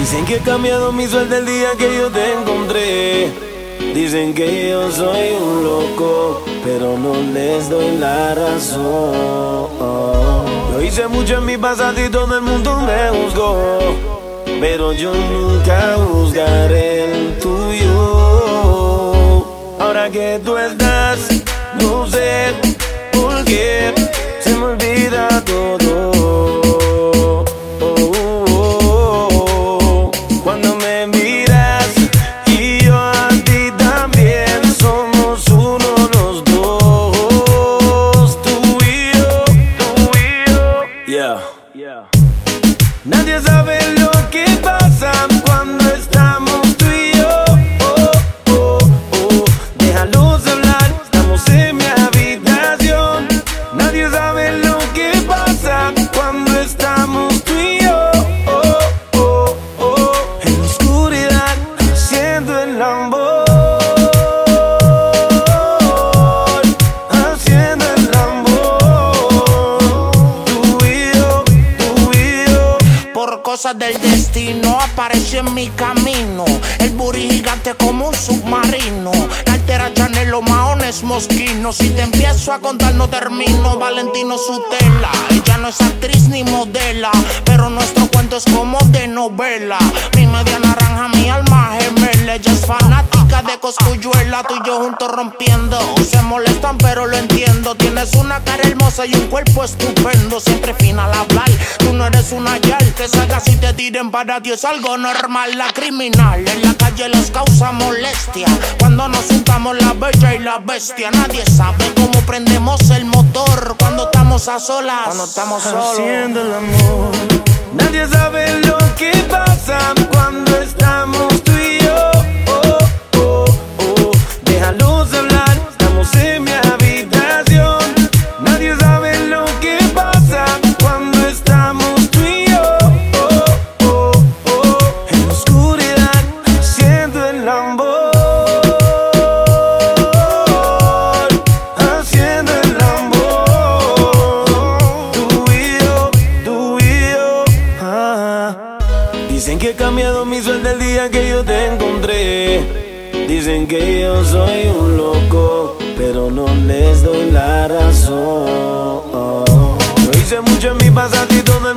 Dicen que he cambiado mi suerte el día que yo te encontré. Dicen que yo soy un loco, pero no les doy la razón. Yo hice mucho en mi pasado y todo el mundo me juzgó. Pero yo nunca juzgaré el tuyo. Ahora que tú estás, no sé por qué se me olvida todo. Nadie sabe lo que pasa cuando cosas del destino apareció en mi camino. El buri gigante como un submarino. La altera Chanel, los maones mosquinos. Si te empiezo a contar, no termino. Valentino Sutela. Ella no es actriz ni modela. Pero nuestro cuento es como de novela. Mi media naranja, mi alma gemela. Ella es fanática de Coscuyuela. Tú y yo juntos rompiendo. Se molestan, pero lo entiendo. Tienes una cara hermosa y un cuerpo estupendo. Siempre fina al hablar. Tú no eres una yal que salgas y te tiren para ti. Es algo normal. La criminal en la calle les causa molestia. Cuando nos juntamos la bella y la bestia. Nadie sabe cómo prendemos el motor. Cuando estamos a solas. Cuando estamos solos. haciendo el amor. Nadie sabe que he cambiado mi suerte el día que yo te encontré. Dicen que yo soy un loco, pero no les doy la razón. Yo hice mucho en mi pasado y todo el